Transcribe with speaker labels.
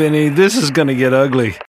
Speaker 1: Vinny, this is gonna get ugly.